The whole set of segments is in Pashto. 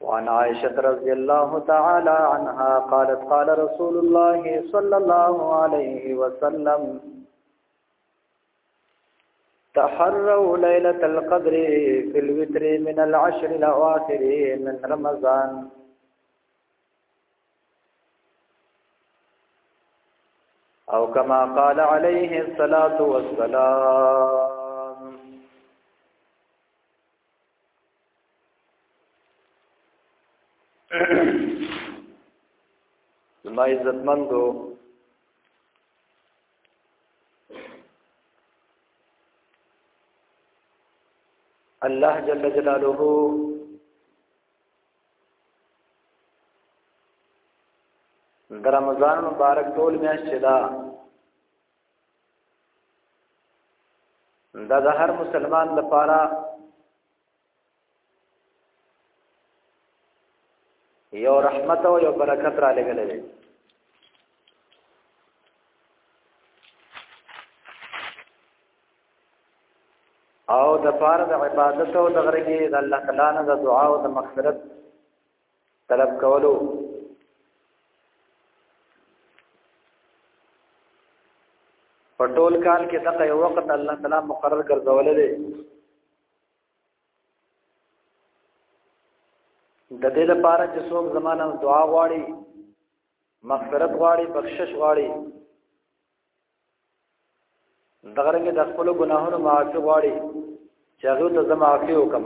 وعن عائشة رضي الله تعالى عنها قالت قال رسول الله صلى الله عليه وسلم تحروا ليلة القدر في الوتر من العشر الأواخر من رمضان أو كما قال عليه الصلاة والسلام زما عزتمندو الله جل جلاله د رمضان مبارک ټول میاشت چې دا دا د هر مسلمان لپاره یو رحمت او یو برکت را لګلې دی او د پار د عبادت او د غرګي د الله تعالی نه د دعا او د مغفرت طلب کولو په ټول کال کې دغه یو وخت الله تعالی مقرر ګرځولې دی د دې لپاره چې څوک زمانه دعا غواړي مغفرت غواړي بخشش غواړي دغه رنګ د خپل ګناهونو معافي غواړي چې هغه ته زما معافي وکم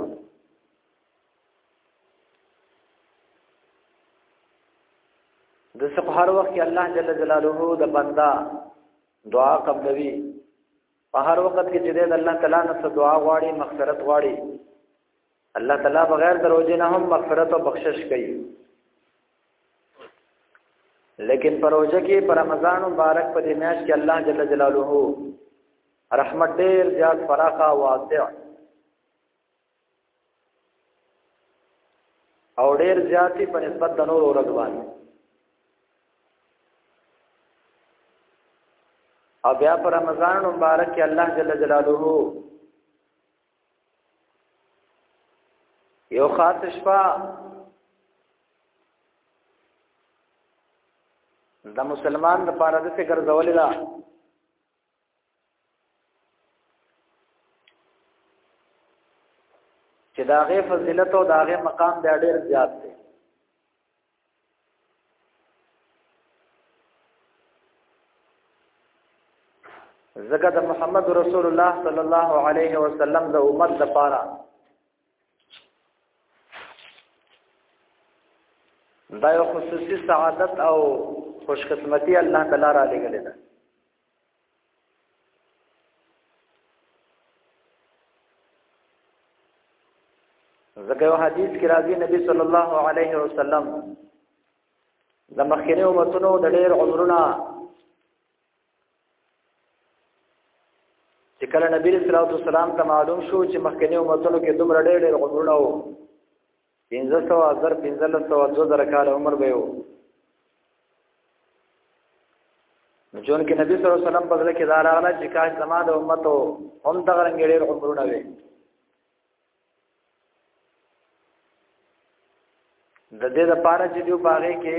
د سپهار وخت کې الله جل جلاله د بندا دعا قبلوي په هر وخت کې چې د الله تعالی نه څه دعا غواړي مغفرت غواړي الله تعالی بغیر د روزې نه هم مغفرت او بخشش کوي لیکن پروژه کې پر رمضان مبارک په دې میاشت کې الله جل جلاله رحمت ډېر زیات فراخه واسع او ډیر زیاتی په نسبت د نور ورځ باندې او بیا پر رمضان مبارک کې الله جل جلاله یو خاص شپه د مسلمان لپاره د څه ګرځولې ده چې دا غي فضیلت او دا غي مقام بیا ډیر زیات دی زګه د محمد رسول الله صلی الله علیه وسلم د امت لپاره دا یو خصوصي سعادت او خوشقسمتي الله تعالی را لګلې ده ځکه یو حدیث کې راځي نبی صلی الله علیه وسلم د مخکینه امتونو د ډېر عمرونه چې کله نبی صلی الله علیه وسلم ته معلوم شو چې مخکنی امتونو کې دومره ډېر ډېر عمرونه وو 1500 اذر 1500 2000 کال عمر به وو نو جون کې نبی صلی الله علیه وسلم په ځل کې دا راغله چې کاش زما د امتو هم دغه رنګ ډېر عمرونه وي د دې لپاره چې دیو باغې کې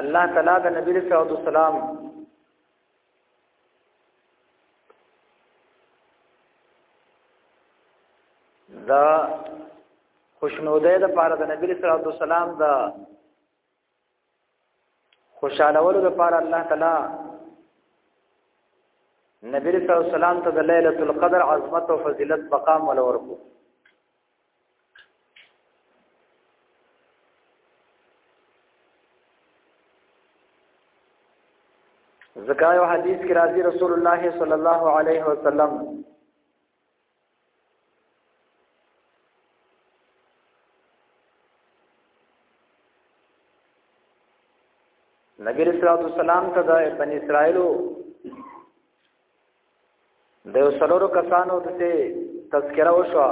الله تعالی د نبی صلی الله علیه وسلم دا خوشنودې د پاره د نبی صلی الله علیه وسلم دا خوشالولو د پاره الله تعالی نبی صلی الله علیه وسلم ته د ليله القدر عظمت او فضیلت مقام ولورکو زکایو حدیث کی راضی رسول الله صلی الله علیه وسلم نبی رسول الله سلام ته د بنی اسرائیلو د یو سلورو کسانو د ته تذکره وشو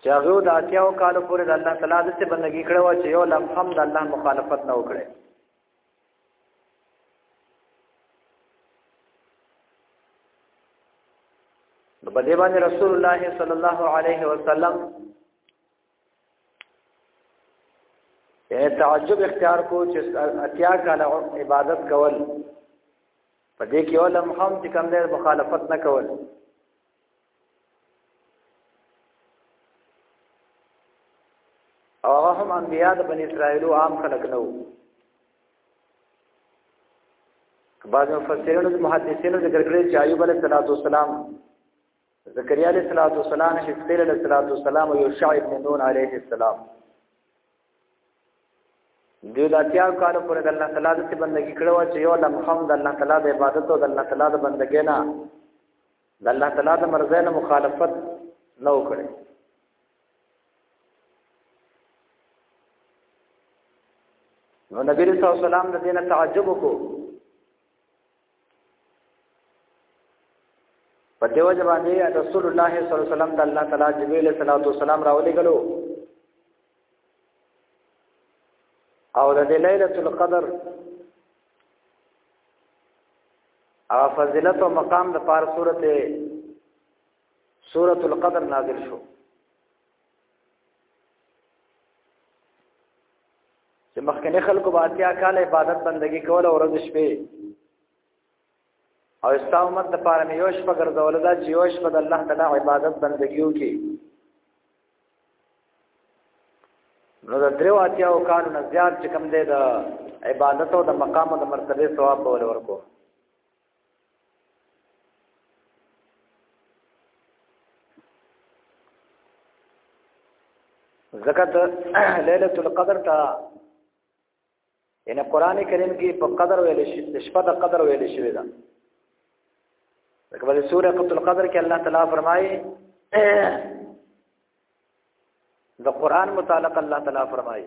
چې هغه د اتیاو کالو پورې د الله تعالی د څخه بندگی کړو چې یو لمح هم د الله مخالفت نه وکړي په دې باندې رسول الله صلی الله علیه وسلم اے تعجب اختیار کو چې اتیا کاله عبادت کول په دې کې علم هم چې کوم ډېر مخالفت نه کول او هم انبیا د بنی اسرائیل عام خلق نه وو بعض مفسرین او محدثین ذکر کړی چې ایوب علیه السلام زکریا علیہ الصلوۃ والسلام حزقیل علیہ الصلوۃ والسلام او یوشع ابن نون علیہ السلام دوی د اتیا کال پر د الله تعالی د بندګی کړو چې یو لمحه د الله تعالی د عبادت او د الله تعالی د بندګی نه د الله تعالی د مرزه نه مخالفت نه وکړي نو نبی رسول الله د دینه تعجب وکړو په دیو ځبانه رسول الله صلی الله علیه وسلم د الله تعالی جبرئیل علیه السلام راولې غلو او د ليله القدر او فضیلت او مقام د پار سورته سورۃ القدر نازل شو چې مخکنی خلکو به اتیا کال عبادت بندگی کوله ورځ شپې او استا امت د پاره مې یو شپه ګرځول دا چې یو شپه د الله تعالی عبادت بندگیو کې نو د درو اتیا او کال نه زیات چې کم دی د عبادت او د مقام او د مرتبه ثواب به ورکو زکات ليله القدر تا ان قران کریم کې په قدر ویل شي شپه د قدر ویل شي دا کله سوره قتل القدر کې الله تعالی فرمایي د قران متعلق الله تعالی فرمایي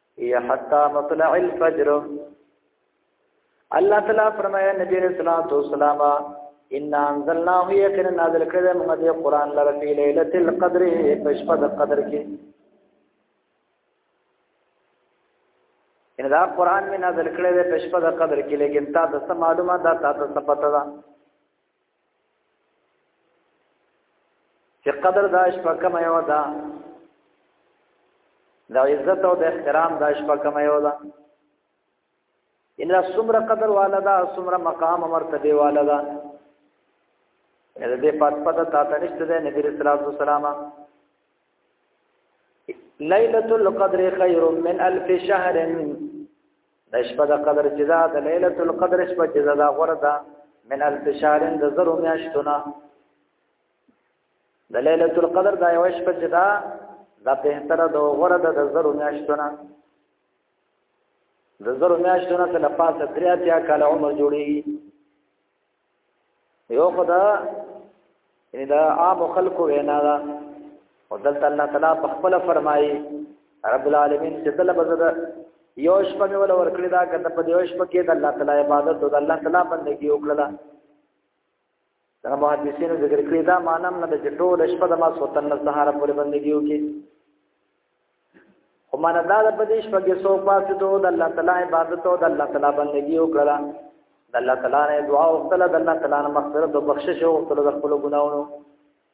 یا حتا مطلع الفجر الله تعالی فرمایا نبی رسول الله صلی الله علیه وسلم ان انزلناه یقینا نازل کړل موږ دې قران لره په ليله القدر په شپه د قدر کې ان دا قران می نازل کړل په شپه د قدر کې لیکن تا د معلومات دا تا ته پته ده چې قدر دا شپه کم یو ده د عزت او د احترام دا شپه کم یو ده ان لا سمره قدر والا ده سمره مقام او مرتبه والا ده دې پات پد تا ته نشته ده نبی رسول الله سلام ليله القدر خير من الف شهر د شپه د قدر چې دا د ليله القدر شپه چې دا غره ده من الفشارن د زرو میاشتونه د ليله القدر دا یو شپه چې دا دا په تر د غره ده د زرو میاشتونه د زرو میاشتونه ته لپاسه دریا تیا کال عمر جوړي یو خدا یعنی دا عام خلق وینا دا او دلته الله تعالی په خپل فرمایي رب العالمین چې دل بزد یو شپه مې ول ورکړی دا کته په یو شپه کې د الله تعالی عبادت او د الله تعالی بندگی وکړه دا محدثینو ذکر کړی دا مانم نه چې ټول شپه د ما سوتن سهار پورې بندگی وکړي خو مانا دا د پدیش په کې سو پاسې دو د الله تعالی عبادت او د الله تعالی بندگی وکړه د الله تعالی نه دعا او خپل د الله تعالی نه مغفرت او بخشش او خپل د خپل ګناونو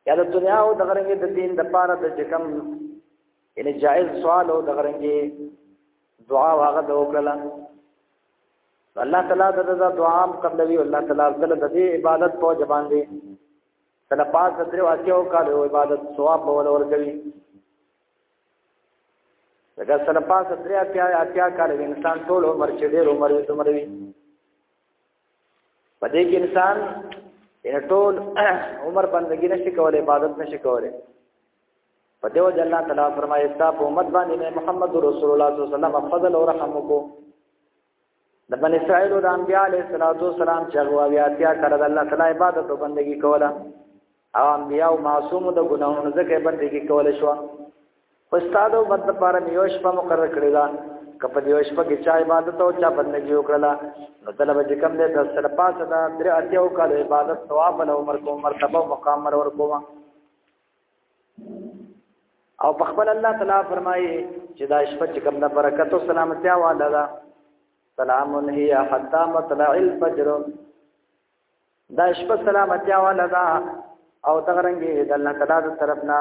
یا د دنیا او د غرنګ د دین د پاره د جکم یعنی جائز سوال او د غرنګ دعا واغه د وکړه الله تعالی د دعا قبلوي الله تعالی د دې عبادت په جبان دی تل پاس درې واسیو کال او عبادت ثواب به ول ورکوي لکه سره پاس درې اتیا اتیا کال انسان ټول عمر چې ډېر عمر یې عمر وي په دې کې انسان ان ټول عمر بندګی نشي کولای عبادت نشي کولای په دیو جل تعالی فرمایي استا په امت باندې محمد رسول الله صلی الله علیه وسلم فضل او رحم وکړو د بن اسرائیل د انبیاء علیه السلام چې هغه بیا تیا کړه د الله تعالی عبادت او بندگی کوله او انبیاء او معصوم د ګناهونو ځکه بندگی کوله شو استاد او بد لپاره یو شپه مقرر کړی دا کپ دیو شپه کې چا عبادت او چا بندگی وکړه نو طلب چې کم دې د سر پاسه دا درې اتیو کال عبادت ثواب او عمر کو مرتبه مقام ور کوه او په خپل الله تعالی فرمایي چې دا شپه چې کوم د برکت او سلامتی والا ده سلام هي حتا مطلع الفجر دا شپه سلامتی والا ده او تغرنګي د الله تعالی تر طرف نه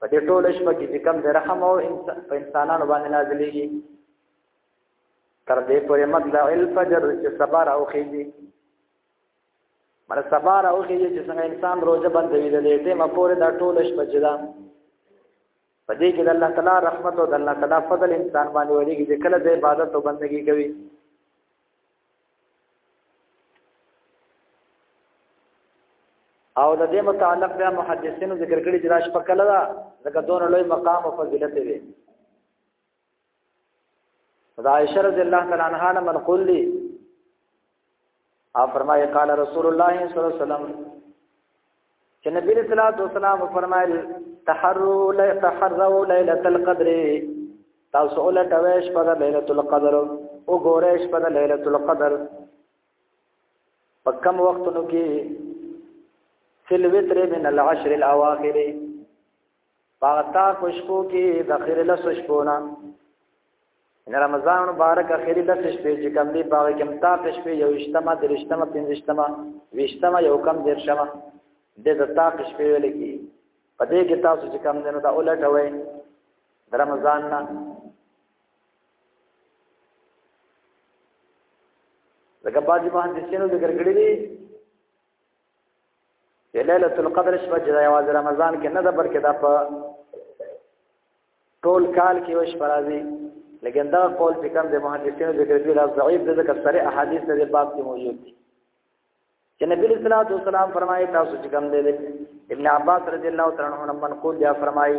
په دې ټول شپه کې چې کوم د رحم او په انسانانو باندې نازلېږي تر دې پورې مطلع الفجر چې صبر او خېږي مر سبا راوخی چې څنګه انسان روزه بندوي د دې ټیمه پورې دا ټول شپه جدا په دې کې د الله تعالی رحمت او د الله تعالی فضل انسان باندې وريږي چې کله د عبادت او بندګي کوي او د دې متعلق بیا محدثینو ذکر کړی چې راش په کله دا لکه دون لوی مقام او فضیلت دی دا عائشہ رضی الله تعالی عنها نه منقول دي او فرمایي قال رسول الله صلی الله علیه وسلم چې نبی صلی الله علیه وسلم فرمایل تحروا لا تحروا ليله القدر تاسو له ټويش په ليله القدر او ګورېش په ليله القدر په کم وختونو کې فل وتر من العشر الاواخر پاتا خوشبو کې د اخر لس شپو نه ان رمضان مبارک اخر لس شپې چې کم دی باغ کې متا شپې یو اجتماع د اجتماع پنځ اجتماع وشتمه یو کم دیر شمه د دتا شپې ویل کی په دې کې تاسو چې کم دینو دا اولټ وای د رمضان نه لکه باجی مهندسینو ذکر کړی دی ليله القدر شپه چې د یواز رمضان کې نه ده بلکې دا په ټول کال کې یو شپه راځي لیکن دا قول چې کوم د محدثینو ذکر کړی دا ضعیف دی ځکه سره احادیث د باب کې موجود دي چې نبی صلی الله علیه وسلم فرمایي تاسو چې کوم دی ابن عباس رضی الله تعالی عنہ منقول دی فرمایي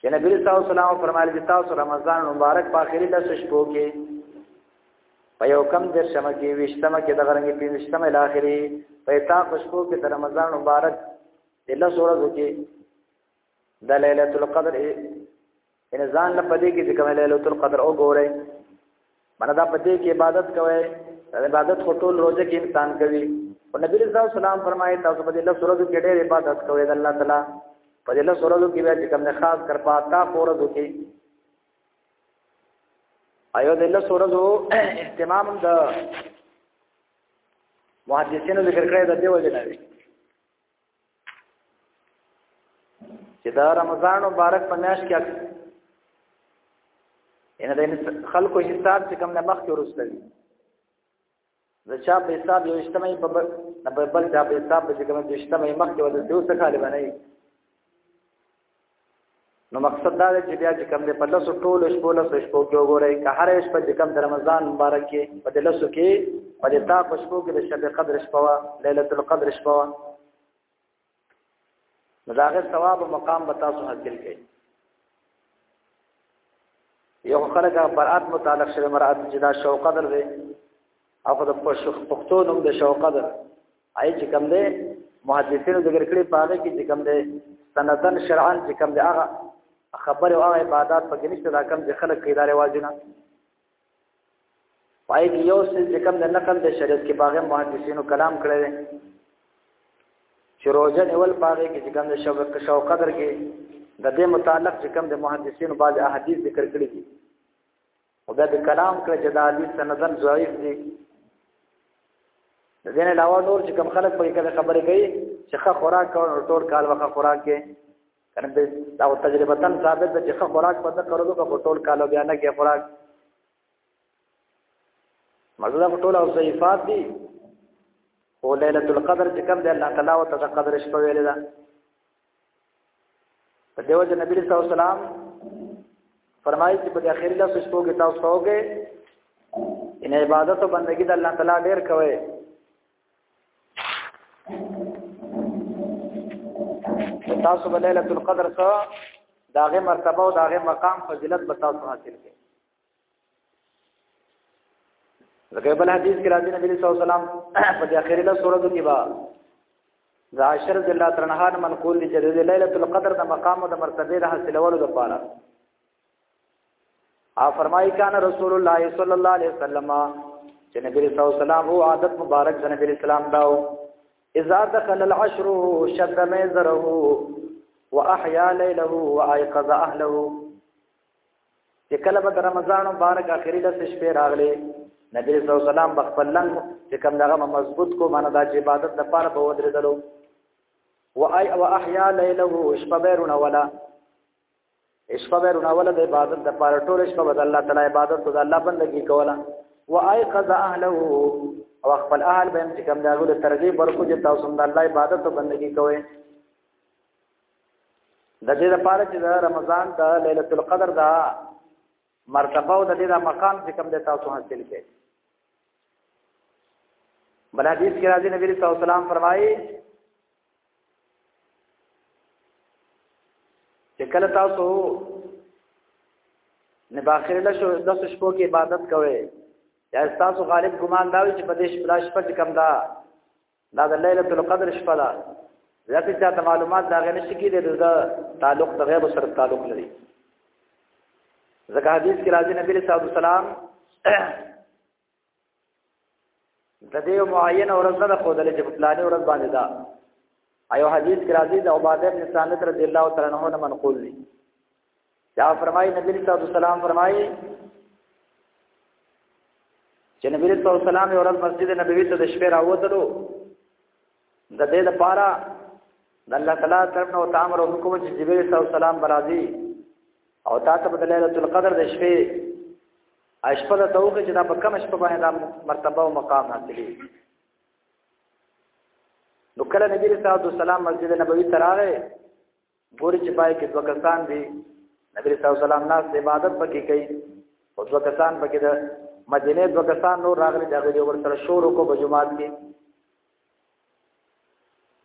چې نبی صلی الله علیه وسلم فرمایلی چې تاسو رمضان مبارک په اخري لس شپو کې په یو کم در شمه کې وشتمه کې د غرنګ په وشتمه الاخري په تا خوشبو کې د رمضان مبارک د لس ورځو کې د ليله القدر ان ځان له پدې کې چې کوم ليله القدر او ګوره منه دا پدې کې عبادت کوي عبادت خو ټول روزه کې انسان کوي او نبی رسول الله سلام فرمایي تاسو په دې له سورو کې ډېر عبادت کوي د الله تعالی په دې له سورو کې به کوم نه خاص کر پاتا فورز کې ایو د له سورو اهتمام د محدثینو ذکر کړی د دې وجه نه چې دا رمضان مبارک په میاشت کې ان د خلکو حساب چې کوم نه مخکې ورسته وي د چا په حساب یو اجتماعي په بل نه په بل چا په حساب چې کوم د اجتماعي مخکې ورسته یو څه کال باندې نو مقصد دا دی چې بیا چې کوم دې په لاسو ټول شپو لاسو شپو کې وګورئ که هر شپه چې کوم د رمضان مبارک کې په دې لاسو کې په دې تا په شپو کې د شب قدر شپه وا ليله القدر شپه وا مزاغه ثواب او مقام به تاسو حاصل کړئ یو خلک برات متعلق شوی مراد چې دا شوق قدر دی او د پښتو نوم د شوق قدر آی چې کوم دی محدثینو ذکر کړی په هغه کې چې کوم دی سندن شرعا چې کوم دی هغه خبر او هغه عبادت په کې نشته دا کوم چې خلک کې دار واجبونه پای کې یو څه چې کوم د نقل د شریعت کې باغ محدثینو کلام کړی دی چې روزه نیول باغ کې چې کوم د شوق شوق قدر کې د دې متعلق چې کوم د محدثینو بعض احادیث ذکر کړی دي او بیا د کلام کړ چې دا حدیث سندن ضعیف دی د دې نه علاوه نور چې کم خلک په کله خبرې کوي چې ښه خوراک او ټول کال وخه خوراک کې کنه به دا تجربه تن ثابت ده چې ښه خوراک په دغه کړو کو ټول کال بیا نه کې خوراک مزه دا ټول او صفات دي او ليله القدر چې کوم دی الله تعالی او تاسو قدر شپه ویل ده په دیو جن نبی صلی الله علیه وسلم فرمایي چې په اخر له سشتو کې تاسو هوګه ان عبادت او بندگی د الله تعالی ډیر کوي تاسو په ليله القدر سره داغه مرتبه او داغه مقام فضیلت به تاسو حاصل کړئ لکه بل حدیث کې راځي نبی صلی الله علیه وسلم په دې اخیری له سورته کې با دا عشر د الله ترنهان منقول دي چې د ليله القدر د مقام او د مرتبه د حاصلولو لپاره ا فرمایي کان رسول الله صلی الله علیه وسلم چې نبی صلی الله علیه وسلم او عادت مبارک د نبی اسلام داو اذا دخل العشر شد مزره واحيا ليله وايقظ اهله چې کله به رمضان مبارک اخري لس شپې راغلي نبی صلی الله علیه وسلم بخپل لنګ چې کوم دغه مضبوط کو معنی دا چې عبادت د پاره به ودرېدلو و اي او احيا ليله شپه بيرونه ولا شپه بيرونه ولا د عبادت د پاره ټول شپه به الله تعالی عبادت او د الله بندگی کوله و اي قضا اهله او خپل اهل به چې کوم دغه ترغیب ورکو چې تاسو د الله عبادت او بندگی کوئ د دې لپاره چې د رمضان د ليله القدر دا مرتبه او د دې د مقام چې کوم د تاسو حاصل کړي بل حدیث کې راځي نبی رسول الله سلام فرمایي چې کله تاسو نه باخره له شو د شپو کې عبادت کوئ یا تاسو غالب ګمان دا وي چې په دې شپه شپه کم دا دا د ليله القدر شپه ده ځکه چې دا معلومات دا غنه شي کې دا تعلق د غیب سره تعلق لري ځکه حدیث کې راځي نبی صلی الله علیه وسلم د دې معین ورځ نه خو دلې چې په پلانې ورځ باندې دا ایو حدیث کې راځي د عباده بن سامت رضی الله تعالی عنہ نه منقول دي دا فرمایي نبی صلی الله علیه وسلم فرمایي چې نبی صلی الله علیه وسلم یو ورځ مسجد نبوي ته د شپې راووتلو د دې لپاره د الله تعالی طرف نو تامر او حکم چې جبرئیل صلی الله علیه وسلم برازي او تاسو په ليله القدر د شپې اشپه د توګه چې دا په کم شپه باندې دا مرتبه او مقام حاصلې نو کله نبی صلی الله علیه وسلم مسجد نبوي تراغه ګوري چې پای کې دوه کسان دي نبی صلی الله علیه وسلم ناس عبادت پکې کوي او دوه کسان پکې د مدینه دوه کسان نور راغلي دا غوډي ور سره شور کو په جمعات کې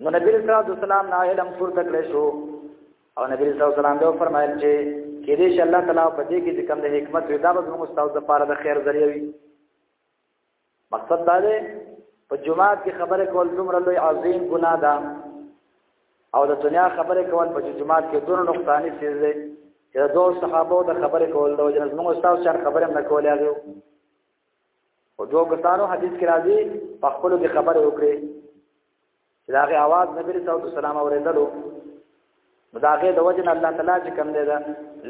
نو نبی صلی الله علیه وسلم نه علم پر تکړه شو او نبی صلی الله علیه وسلم دا فرمایل چې کې دې چې الله تعالی په دې کې چې کوم د حکمت وي دا به موږ استاد لپاره د خیر ذریعہ وي مقصد دا دی په جمعات کې خبره کول دومره لوی عظیم ګناه ده او د دنیا خبره کول په جمعات کې دونه نقصان دي چې د دوه صحابه د خبره کول د وجنه موږ استاد شان خبره نه کولای غو او دوه کسانو حدیث کې راځي په خپل کې خبره وکړي چې دا غي आवाज نبی رسول الله سلام اوریدلو نو دا غي د وجه نه الله تعالی چې کم دی دا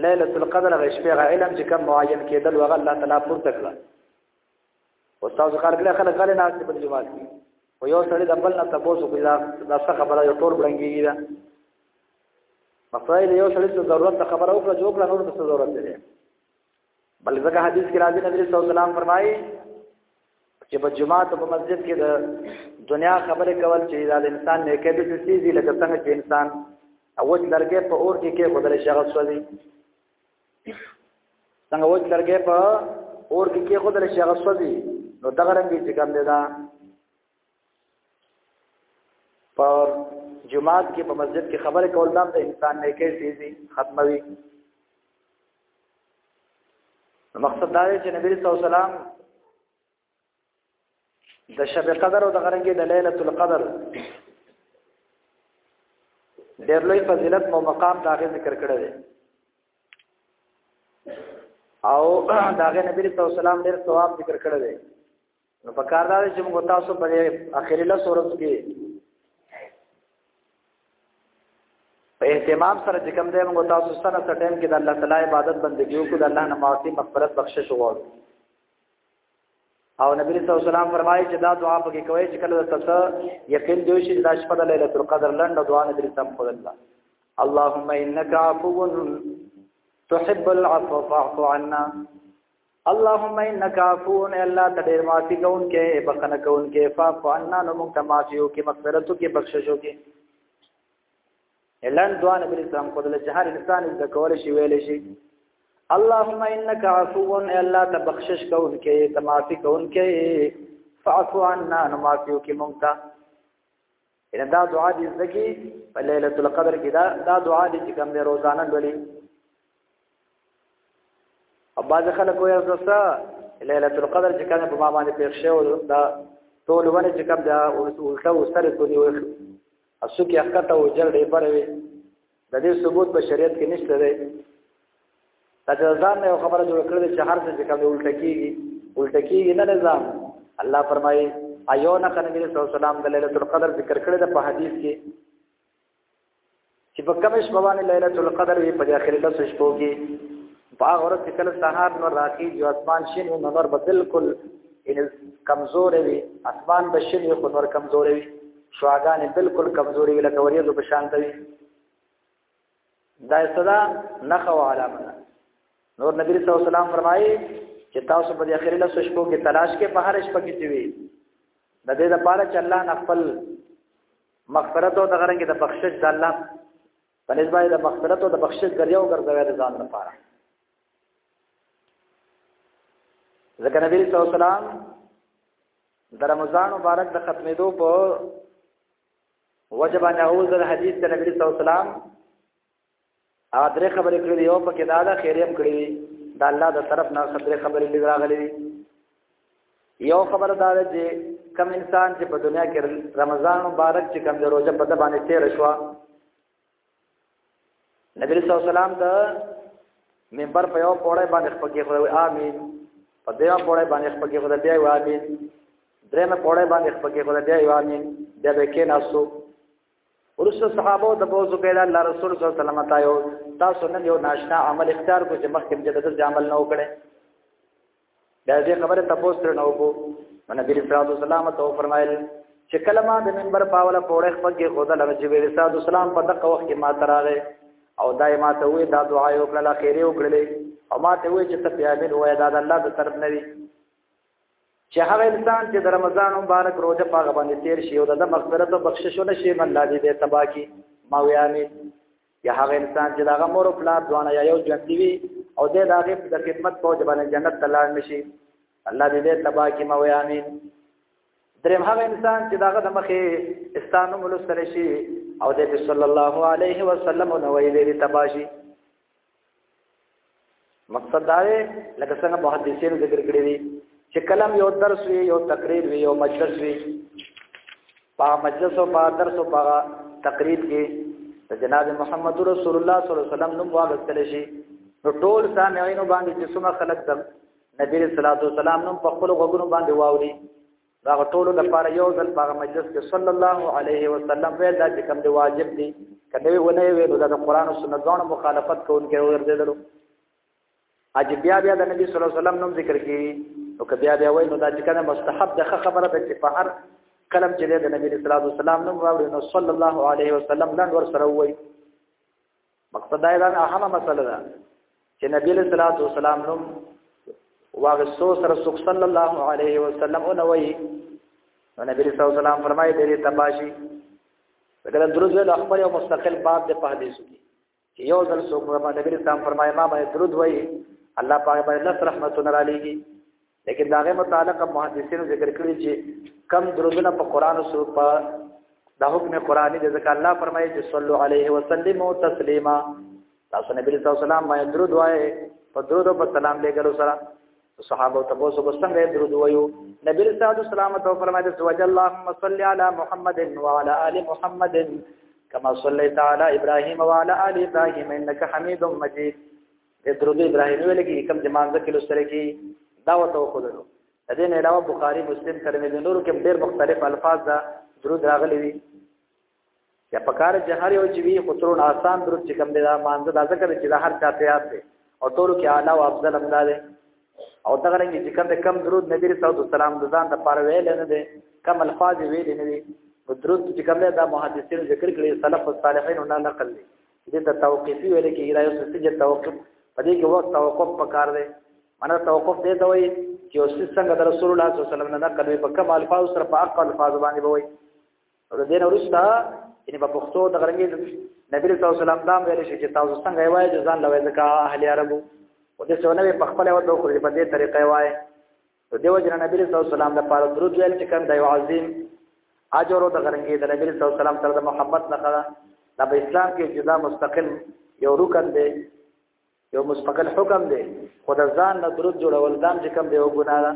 ليله القدر غي شپه غي علم چې کم معین کېدل وغه الله تعالی پورته کړه او تاسو کار کړل خلک غلې ناس په جواب کې او یو سړی د بل نه تاسو کوی دا دا څه خبره یو ټول بلنګي دا مفایل یو سړی ته ضرورت خبره وکړه جوړ کړه نور څه ضرورت دی بل ځکه حدیث کې راځي نبی صلی الله علیه وسلم فرمایي چې په جمعه ته په مسجد کې د دنیا خبره کول چې د انسان نه کې به سيزي لکه څنګه چې انسان اوج لرګې په اور کې کې بدل شغل شوی څنګه اوج لرګې په اور کې کې بدل شغل شوی نو دغه رنګ چې کوم دی دا په جمعات کې په مسجد کې خبره کول دا د انسان نه کې سيزي ختموي مقصد دا دی چې نبی صلی الله علیه وسلم د شب قدر او د غرنګي د ليله القدر ډېر لوی فضیلت مو مقام دا غي ذکر کړی دی او داغه نبی صلی الله علیه وسلم ډېر ثواب ذکر کړی دی نو په کار دا چې موږ تاسو په اخیری له صورت کې په اهتمام سره چې کوم دی موږ تاسو سره څه ټیم کې د الله تعالی عبادت بندګي او د الله نه معافي مغفرت بخشش وغواړو او نبی صلی الله علیه وسلم فرمایي چې دا دعا پکې کوي چې کله تاسو یقین دی چې دا شپه د ليله القدر لنډ دعا نه درې تم خو الله اللهم انك عفو تحب العفو فاعف عنا اللهم انك عفو ان الله تدیر معافی کون کې بخنه کون کې فاف عنا نو موږ تماسیو کې مغفرت کې بخششو کې اعلان دعا نبی اسلام کو دل جهار انسان د کول شي ویل شي اللهم انك عفو ان الله تبخشش کون کې تمافی کون کې فاف عنا نو معافیو کې موږ ان دا دعا دې زکی په ليله القدر کې دا دا دعا دې چې کوم نه روزانه لولي او باز خلک وایي زستا ليله القدر چې کوم په ما باندې پیښ شو دا ټول ونه چې کوم دا ولته وسره کوي او سکه حقته او جړې پروي د دې ثبوت په شریعت کې نشته دی دا چې ځان نه خبره جوړ کړل چې هر څه چې کوم الټ کیږي الټ کیږي نه نظام الله فرمایي ایو نه کنه نبی صلی الله علیه وسلم د ليله القدر ذکر کړی د په حدیث کې چې په کوم شپه باندې ليله القدر وي په اخر لس شپو کې په هغه ورځ کې کله سهار نور راخي جو اسمان شین او نور بالکل ان کمزور وي اسمان بشین خو نور کمزور وي شواګانې بالکل کمزوري لکه وریځو په شان دی دا صدا نخ او علامه نور نبی صلی الله علیه وسلم فرمایي چې تاسو په دې اخیری له شپو کې تلاش کې په هر شپه کې دی د دې لپاره چې الله نخپل مغفرت او دغه رنګ د بخشش د الله په نسبت د مغفرت او د بخشش ذریعہ وګرځوي د ځان لپاره ځکه نبی صلی الله علیه وسلم د رمضان مبارک د ختمېدو په وجب ان اعوذ الحديث د نبی صلی الله علیه وسلم ا درې خبرې کړې یو پکې دا ده خیریم کړې دا الله د طرف نه خبرې خبرې لګراغلې یو خبر دا ده چې کم انسان چې په دنیا کې رمضان مبارک چې کم د روزه په د باندې تیر شو نبی صلی الله علیه وسلم د منبر په یو پوره باندې خپل کې خو امين په دې پوره باندې خپل کې خو بیا یو امين درې مې پوره باندې خپل کې خو بیا یو امين بیا به کې ناسو ورسره صحابه د بوزو کې الله رسول صلی الله علیه وسلم تایو تاسو نن یو ناشنا عمل اختیار کو چې مخکې مجدد عمل نه وکړي دا دې خبره تاسو تر نو کو نبی رسول الله سلام ته فرمایل چې کله ما د منبر پاوله پوره خپل کې خود لږ چې ویل سات اسلام په دغه وخت کې ما تراغه او دای ما ته وې دا دعا یو کړه خیره وکړلې او ما ته وې چې ته پیامل وې دا د الله د طرف نه وي چې هغه انسان چې د رمضان مبارک روزه پاغه باندې تیر شي او د مغفرت او بخشش نه شي من الله دې تبا کی ما وې امين یا هغه انسان چې داغه مور او پلار دوانه یا یو ژوند دی او د هغه د خدمت په وجه باندې جنت ته لاړ نشي الله دې دې تبا کې مو امين دریم هغه انسان چې داغه د مخې استانو ملوستل شي او د صلی الله علیه وسلم نو ویلې تباشي مقصد دا دی لکه څنګه محدثین ذکر کړی دی چې کلم یو درس وی یو تقریر وی یو مجلس وی په مجلس او په درس او په تقریر کې د جناب محمد رسول الله صلی الله علیه وسلم نوم واغستل شي نو ټول سامعینو باندې چې څومره خلک دم نبی صلی الله علیه وسلم نوم په خپل غوګونو باندې واوري دا ټولو د پاره یو ځل په مجلس کې صلی الله علیه وسلم ویل دا چې کوم دی واجب دی کله ونه ویل دا د قران او سنت غوڼه مخالفت کوونکی ورزیدل اج بیا بیا د نبی صلی الله علیه وسلم نوم ذکر کی او که بیا بیا وای نو دا چې کنه مستحب ده خبره ده چې په هر کلم چې د نبی صلی الله علیه وسلم نوم راوړي نو صلی الله علیه وسلم لاندې ور سره وای مقصد دا ده اهمه مسله ده چې نبی له صلوات و سلام نوم واغسو سره سوق صلی الله علیه وسلم او نوې نو نبی صلی الله علیه وسلم فرمایي دې تباشي دغه درود له خپل یو مستقل باب د په حدیث کې چې یو ځل سوق نبی صلی الله علیه وسلم فرمایي ما باندې درود وایي الله پاک باندې لس رحمتونه را لېږي لیکن داغه متعلق محدثینو ذکر کړی چې کم درودونه په قران او سورۃ په دا حکم قرآنی د ذکر الله فرمایي چې صلو علیه وسلم او تسلیما تاسو نبی صلی الله علیه وسلم باندې درود وایي په درود او سلام لګلو سره صحابه ته بوسو بسنګ درود وایو نبی صلی الله علیه وسلم ته فرمایي چې وجه اللهم صل علی محمد وعلى ال محمد كما صليت على ابراهيم وعلى ال ابراهيم انك حميد مجيد د درود ابراهیمي ویل کې کوم د مانځه کې لوستل کې دا وته وکړو د دې نه علاوه بخاری مسلم ترمذی نور کې ډېر مختلف الفاظ دا درود راغلي وي یا پکار جهاري او جوی خطرون آسان درود چې کوم دی دا مانځه دا ذکر چې دا هر چاته یاد دی او ټولو کې اعلی او افضل هم دی او دا غره چې کوم کم درود نبی رسول الله سلام د ځان د پاره ویل نه دی کم الفاظ ویل نه دی درود چې کوم دا محدثین ذکر کړي سلف او صالحین نه نقل دي دې ته توقیفي ویل کېږي دا یو څه چې توقف په دې کې وخت توقف پکار دی معنی توقف دې ته وایي چې اوس څنګه د رسول الله صلی الله علیه وسلم نه نقل وي په کوم الفاظ سره په اقل الفاظ باندې وایي او دې نو رستا یعنی په پښتو د غرنګي نبی صلی الله علیه وسلم دا ویل شي چې تاسو څنګه وایي ځان لوي ځکه اهل عربو او دې څونه په خپل وته خو په دې طریقې وایي په دیو جن نبی صلی الله علیه وسلم د پاره درود ویل چې کوم د یو عظیم اجر او د غرنګي د نبی صلی الله علیه وسلم سره د محبت نه خلا دا په اسلام کې جدا مستقل یو رکن دی یو مستقل حکم دی خو د ځان نه درود جوړول دام چې کوم دی او ګناه ده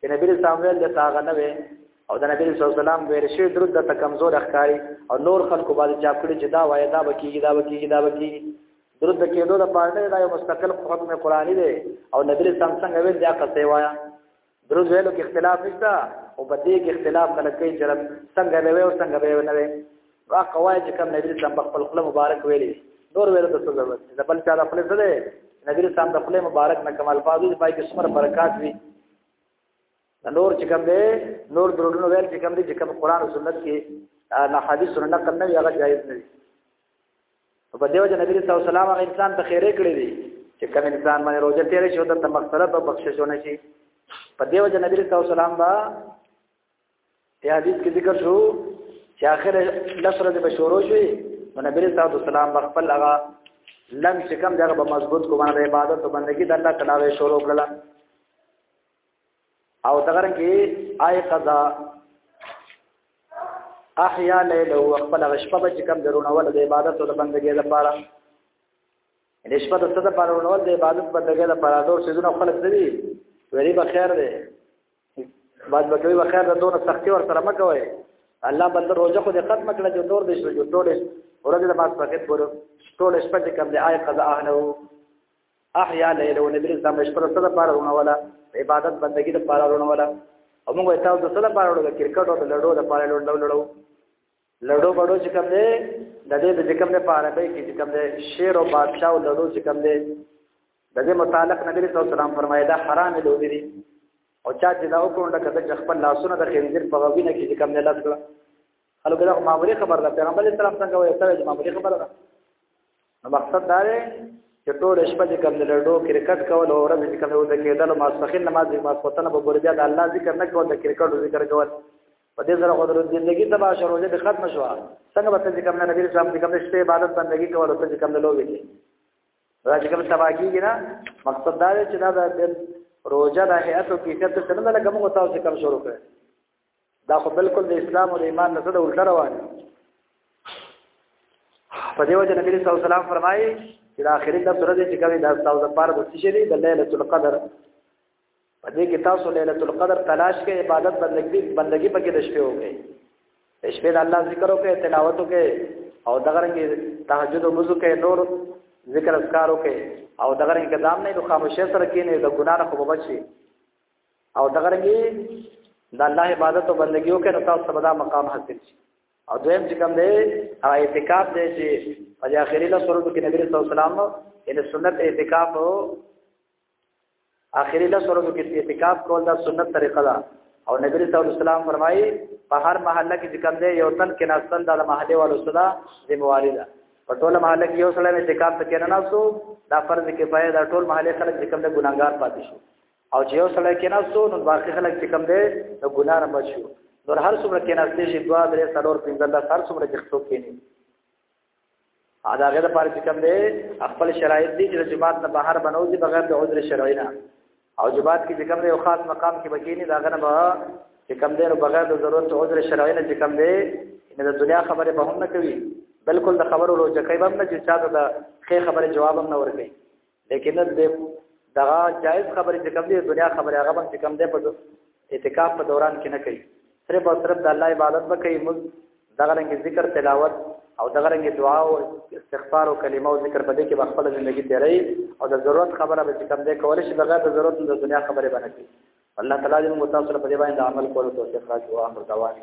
چې نبی صلی الله علیه وسلم د تاغه نه وي او د نبی صلی الله علیه وسلم ویل شوی درود د کمزور ښکاری او نور خلکو باندې چا کړی چې دا وایي دا بکیږي دا بکیږي دا بکیږي درود کېدو د پاره نه دا یو مستقل حکم قرآني دی او نبی اسلام څنګه ویل دا قصې وایا درود ویلو کې اختلاف نشته او په دې کې اختلاف کله کوي چې څنګه دی او څنګه به نه وي وا قواعد چې کوم نبی اسلام خپل خپل مبارک ویلي نور ویلو ته ضرورت دی بل چا خپل څه دی نبی اسلام د خپل مبارک نه کمال فاضل پای کې څومره برکات وي نور چې کوم دی نور درونو ویل چې کوم دی چې کوم قران او سنت کې نه حدیث نه نقل نه هغه جایز نه دی په دیو جن نبی صلی الله علیه وسلم هغه انسان ته خیره کړی دی چې کوم انسان باندې روزه تیرې شو د مغفرت او بخشش ونه شي په دیو جن نبی صلی الله علیه وسلم با ته حدیث کې ذکر شو چې اخر لسره د بشورو شوی نو نبی صلی الله علیه وسلم خپل هغه لم چې کوم دغه مضبوط کو باندې عبادت او بندگی د الله تعالی شروع کړل او دغه کې آی قضا احیا لیل او خپل غشپه به کوم درونه ول د عبادت او د بندګۍ لپاره نشپه د څه د پاره ول د عبادت بندګۍ لپاره ډول سيزونه خپل کوي وری به خیر دی بعد به کوي به خیر ده دونه سختي ور سره مکوي الله بل روزه خو دې ختم کړه جو تور دې شو جو تور دې ورځ د ماس پکې پورو ټول شپه دې کوم دې آی قضا اهنو احیا لیل و نبی اسلام شپه سره لپاره رونه ولا عبادت بندگی لپاره رونه ولا او موږ تاسو د سره لپاره ورو کرکټ او د لړو لپاره لړو لړو لړو بڑو چې کوم دی د دې د کوم دی په عربی کې چې کوم دی شیر او بادشاہ او لړو چې کوم دی د دې متعلق نبی صلی الله علیه وسلم فرمایي دا حرام دی لوی دی او چا چې دا وکړل کده چې خپل لاسونه د خنزیر په غوینه کې چې کوم دی لاس کړ خلکو دا معمولی خبر ده پیغمبر اسلام څنګه وایي سره معمولی خبر ده نو مقصد دا دی چې ټول شپه د کوم لړډو کرکټ کول او ورځ کې کوم د کېدل ما سخن نماز د ما سوتنه په ګورځیا د الله ذکر نه کول د کرکټ ذکر کول په دې سره غوډر ژوندۍ تبا شو روزه به ختم شو څنګه به څنګه کوم نبی رسول الله کوم شپه عبادت بندگی کول او څنګه کوم لوي دا چې کوم تبا کیږي نه مقصد دا دی چې دا د روزه د هيئت او کیفیت څخه نه لګم غوتاو چې کوم شروع کړي دا خو بالکل د اسلام او د ایمان نه سره الټه روان دي په دې وجه نبی صلی الله علیه وسلم فرمایي چې د آخرت د سره دې چې کوي دا تاسو لپاره د څه دی د ليله القدر په دې کې تاسو ليله القدر تلاش کې عبادت بندګي بندګي پکې د شپې وکړي د شپې د الله ذکر وکړي تلاوت وکړي او دغه رنګ تهجد او وضو کې نور ذکر اذکار وکړي او دغه رنګ کلام نه د خاموشه سره کې نه د ګنا نه خو بچي او دغه رنګي د الله عبادت او بندګي وکړه نو تاسو سبدا مقام حاصل شي او دویم چې کوم دی هغه اعتکاف دی چې په اخري له سورو کې نبی رسول سلام ان سنت اعتکاف او اخري له سورو کې اعتکاف کول دا سنت طریقه ده او نبی رسول سلام فرمایي په هر محله کې چې کوم دی یو تن کې ناستل د محله والو صدا ذمہ واري ده په ټول محله کې یو سړی اعتکاف ته کېنه ناسو دا فرض کفایه دا ټول محله خلک چې کوم د ګناګار پاتې شي او چې یو سړی کې ناستو نو باقي خلک چې کم دی د ګناه نه بچ شو نور هر څومره کې ناستې شي دوا درې څلور پنځه داس هر څومره کې خطو کې نه دا غیر پر چې کم دی خپل شرایط دي چې جماعت نه بهر بنوځي بغیر د عذر شرعي نه او جماعت کې چې کم دی او خاص مقام کې بکینی دا غنه به چې کم دی نو بغیر د ضرورت عذر شرعي نه چې کم دی نه د دنیا خبره به هم نه کوي بلکل د خبرو روزه کوي هم نه چې چا د خې خبره جواب هم نه ورکوي لیکن دې دا جائز خبرې چې کوم دي دنیا خبره هغه باندې کوم دي په اعتکاف په دوران کې نه کوي صرف او صرف د الله عبادت وکړي موږ دغه رنګ ذکر تلاوت او دغه رنګ دعا او استغفار او کلمه او ذکر په دې کې خپل ژوندۍ تیري او د ضرورت خبره به کوم دي کول شي دغه د ضرورت د دنیا خبره باندې کوي الله تعالی دې موږ تاسو ته په دې باندې عمل کولو توفیق راکړي او اخر دعوانا